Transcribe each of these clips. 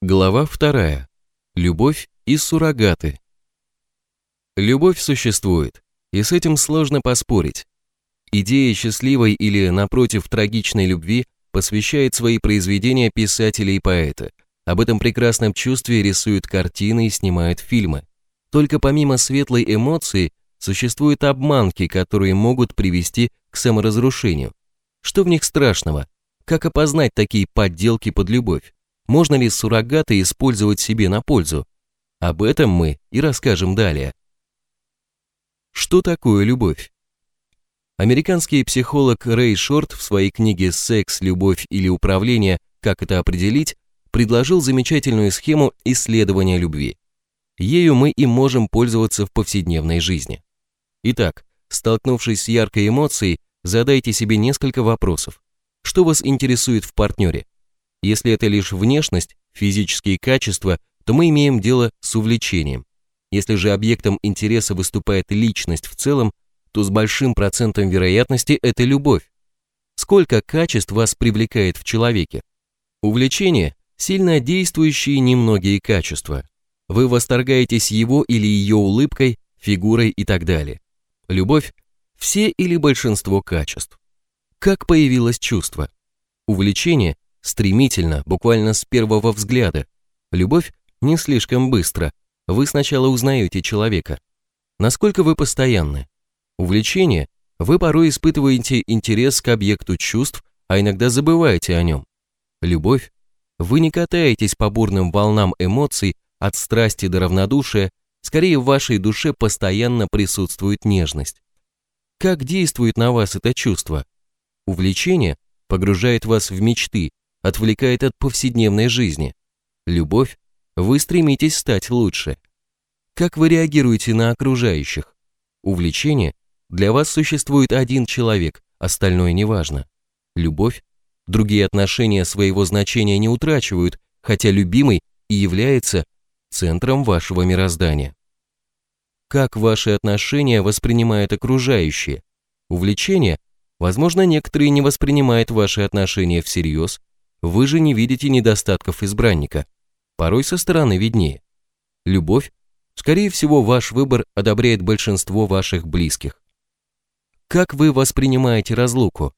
Глава вторая. Любовь и суррогаты. Любовь существует, и с этим сложно поспорить. Идея счастливой или, напротив, трагичной любви посвящает свои произведения писатели и поэты. Об этом прекрасном чувстве рисуют картины и снимают фильмы. Только помимо светлой эмоции существуют обманки, которые могут привести к саморазрушению. Что в них страшного? Как опознать такие подделки под любовь? Можно ли суррогаты использовать себе на пользу? Об этом мы и расскажем далее. Что такое любовь? Американский психолог Рэй Шорт в своей книге «Секс, любовь или управление. Как это определить» предложил замечательную схему исследования любви. Ею мы и можем пользоваться в повседневной жизни. Итак, столкнувшись с яркой эмоцией, задайте себе несколько вопросов. Что вас интересует в партнере? Если это лишь внешность, физические качества, то мы имеем дело с увлечением. Если же объектом интереса выступает личность в целом, то с большим процентом вероятности это любовь. Сколько качеств вас привлекает в человеке? Увлечение – сильно действующие немногие качества. Вы восторгаетесь его или ее улыбкой, фигурой и так далее. Любовь – все или большинство качеств. Как появилось чувство? Увлечение стремительно, буквально с первого взгляда. Любовь не слишком быстро. Вы сначала узнаете человека. Насколько вы постоянны? Увлечение вы порой испытываете интерес к объекту чувств, а иногда забываете о нем. Любовь вы не катаетесь по бурным волнам эмоций от страсти до равнодушия, скорее в вашей душе постоянно присутствует нежность. Как действует на вас это чувство? Увлечение погружает вас в мечты, отвлекает от повседневной жизни. Любовь, вы стремитесь стать лучше. Как вы реагируете на окружающих? Увлечение, для вас существует один человек, остальное неважно. Любовь, другие отношения своего значения не утрачивают, хотя любимый и является центром вашего мироздания. Как ваши отношения воспринимают окружающие? Увлечение, возможно, некоторые не воспринимают ваши отношения всерьез, вы же не видите недостатков избранника. Порой со стороны виднее. Любовь, скорее всего, ваш выбор одобряет большинство ваших близких. Как вы воспринимаете разлуку?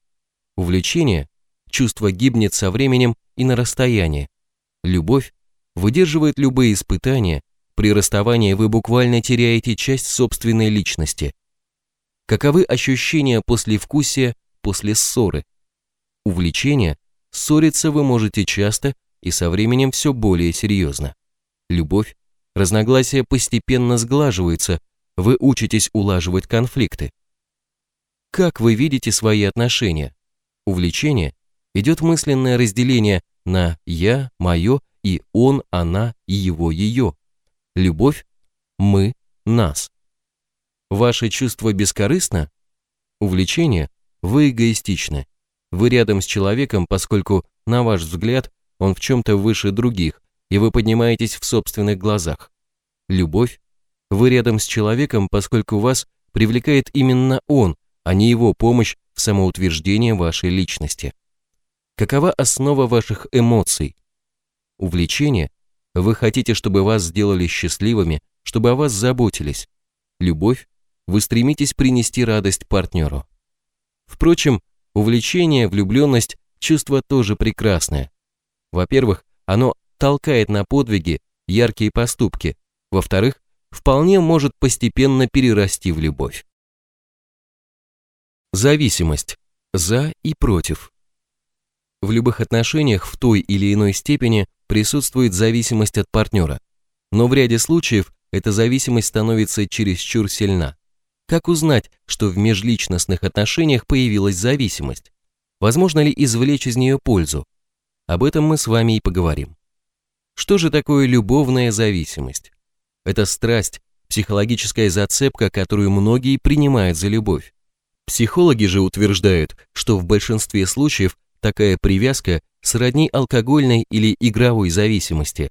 Увлечение, чувство гибнет со временем и на расстоянии. Любовь выдерживает любые испытания, при расставании вы буквально теряете часть собственной личности. Каковы ощущения после вкусия, после ссоры? Увлечение Ссориться вы можете часто и со временем все более серьезно. Любовь, разногласия постепенно сглаживаются, вы учитесь улаживать конфликты. Как вы видите свои отношения? Увлечение идет мысленное разделение на «я», «моё» и «он», «она» и «его», «ее». Любовь – «мы», «нас». Ваше чувство бескорыстно? Увлечение – вы эгоистичны. Вы рядом с человеком, поскольку, на ваш взгляд, он в чем-то выше других, и вы поднимаетесь в собственных глазах. Любовь. Вы рядом с человеком, поскольку вас привлекает именно он, а не его помощь в самоутверждении вашей личности. Какова основа ваших эмоций? Увлечение. Вы хотите, чтобы вас сделали счастливыми, чтобы о вас заботились. Любовь. Вы стремитесь принести радость партнеру. Впрочем, Увлечение, влюбленность – чувство тоже прекрасное. Во-первых, оно толкает на подвиги, яркие поступки. Во-вторых, вполне может постепенно перерасти в любовь. Зависимость. За и против. В любых отношениях в той или иной степени присутствует зависимость от партнера. Но в ряде случаев эта зависимость становится чересчур сильна. Как узнать, что в межличностных отношениях появилась зависимость? Возможно ли извлечь из нее пользу? Об этом мы с вами и поговорим. Что же такое любовная зависимость? Это страсть, психологическая зацепка, которую многие принимают за любовь. Психологи же утверждают, что в большинстве случаев такая привязка сродни алкогольной или игровой зависимости.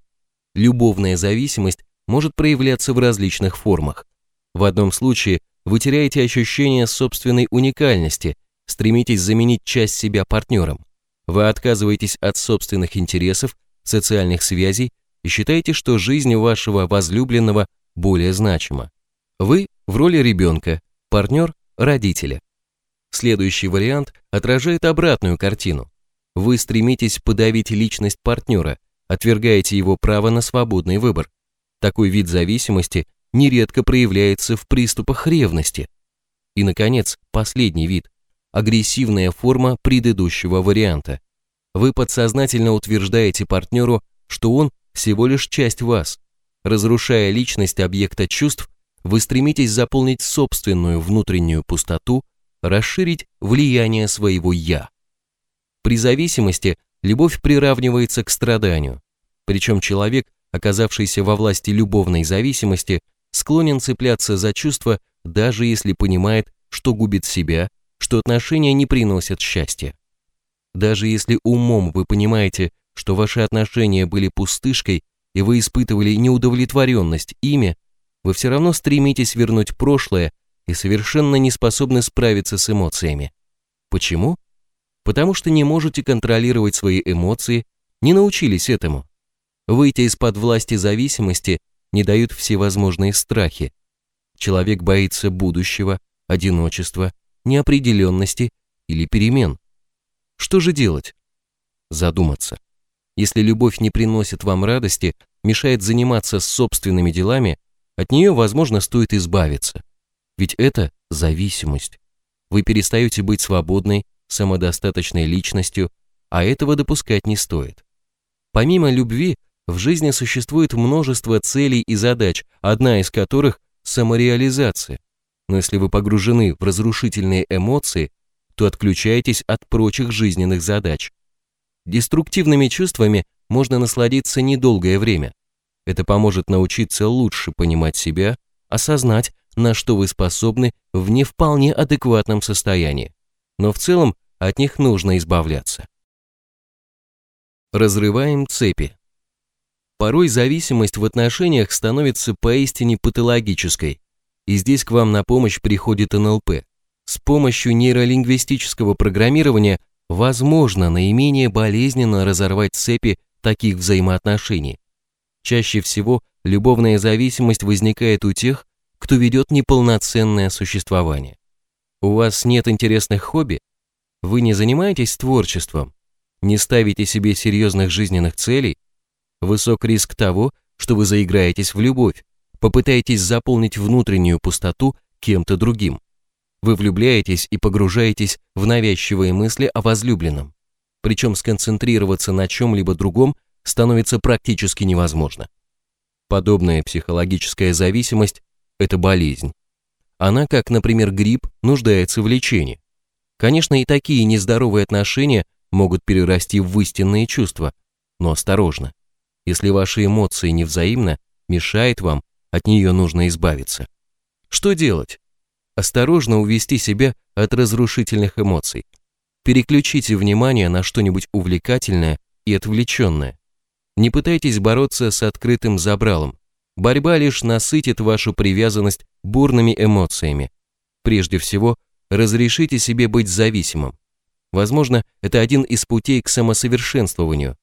Любовная зависимость может проявляться в различных формах. В одном случае вы теряете ощущение собственной уникальности, стремитесь заменить часть себя партнером. Вы отказываетесь от собственных интересов, социальных связей, и считаете, что жизнь вашего возлюбленного более значима. Вы в роли ребенка, партнер – родителя. Следующий вариант отражает обратную картину. Вы стремитесь подавить личность партнера, отвергаете его право на свободный выбор. Такой вид зависимости нередко проявляется в приступах ревности. И, наконец, последний вид – агрессивная форма предыдущего варианта. Вы подсознательно утверждаете партнеру, что он всего лишь часть вас. Разрушая личность объекта чувств, вы стремитесь заполнить собственную внутреннюю пустоту, расширить влияние своего «я». При зависимости любовь приравнивается к страданию, причем человек, оказавшийся во власти любовной зависимости, склонен цепляться за чувства, даже если понимает, что губит себя, что отношения не приносят счастья. Даже если умом вы понимаете, что ваши отношения были пустышкой и вы испытывали неудовлетворенность ими, вы все равно стремитесь вернуть прошлое и совершенно не способны справиться с эмоциями. Почему? Потому что не можете контролировать свои эмоции, не научились этому. Выйти из-под власти зависимости не дают всевозможные страхи. Человек боится будущего, одиночества, неопределенности или перемен. Что же делать? Задуматься. Если любовь не приносит вам радости, мешает заниматься собственными делами, от нее, возможно, стоит избавиться. Ведь это зависимость. Вы перестаете быть свободной, самодостаточной личностью, а этого допускать не стоит. Помимо любви, в жизни существует множество целей и задач, одна из которых – самореализация. Но если вы погружены в разрушительные эмоции, то отключаетесь от прочих жизненных задач. Деструктивными чувствами можно насладиться недолгое время. Это поможет научиться лучше понимать себя, осознать, на что вы способны в не вполне адекватном состоянии. Но в целом от них нужно избавляться. Разрываем цепи. Порой зависимость в отношениях становится поистине патологической, и здесь к вам на помощь приходит НЛП. С помощью нейролингвистического программирования возможно наименее болезненно разорвать цепи таких взаимоотношений. Чаще всего любовная зависимость возникает у тех, кто ведет неполноценное существование. У вас нет интересных хобби? Вы не занимаетесь творчеством? Не ставите себе серьезных жизненных целей? Высок риск того, что вы заиграетесь в любовь, попытаетесь заполнить внутреннюю пустоту кем-то другим. Вы влюбляетесь и погружаетесь в навязчивые мысли о возлюбленном. Причем сконцентрироваться на чем-либо другом становится практически невозможно. Подобная психологическая зависимость – это болезнь. Она, как, например, грипп, нуждается в лечении. Конечно, и такие нездоровые отношения могут перерасти в истинные чувства, но осторожно. Если ваши эмоции невзаимны, мешает вам, от нее нужно избавиться. Что делать? осторожно увести себя от разрушительных эмоций. Переключите внимание на что-нибудь увлекательное и отвлеченное. Не пытайтесь бороться с открытым забралом. Борьба лишь насытит вашу привязанность бурными эмоциями. Прежде всего, разрешите себе быть зависимым. Возможно, это один из путей к самосовершенствованию.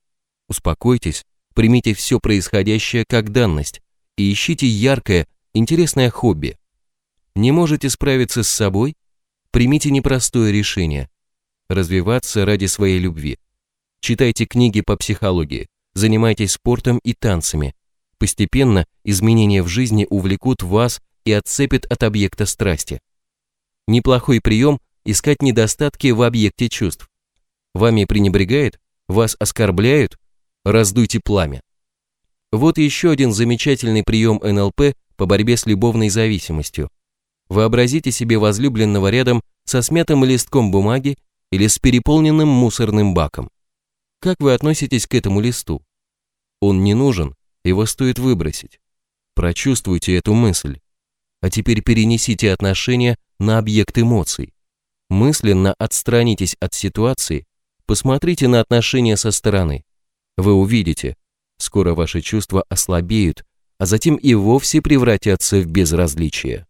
Успокойтесь, примите все происходящее как данность и ищите яркое, интересное хобби. Не можете справиться с собой? Примите непростое решение. Развиваться ради своей любви. Читайте книги по психологии, занимайтесь спортом и танцами. Постепенно изменения в жизни увлекут вас и отцепят от объекта страсти. Неплохой прием – искать недостатки в объекте чувств. Вами пренебрегает, вас оскорбляют, раздуйте пламя. Вот еще один замечательный прием НЛП по борьбе с любовной зависимостью. Вообразите себе возлюбленного рядом со смятым листком бумаги или с переполненным мусорным баком. Как вы относитесь к этому листу? Он не нужен, его стоит выбросить. Прочувствуйте эту мысль. А теперь перенесите отношения на объект эмоций. Мысленно отстранитесь от ситуации, посмотрите на отношения со стороны. Вы увидите, скоро ваши чувства ослабеют, а затем и вовсе превратятся в безразличие.